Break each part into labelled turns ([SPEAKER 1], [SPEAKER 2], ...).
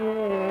[SPEAKER 1] Señor.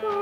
[SPEAKER 1] 风。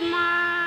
[SPEAKER 1] 妈。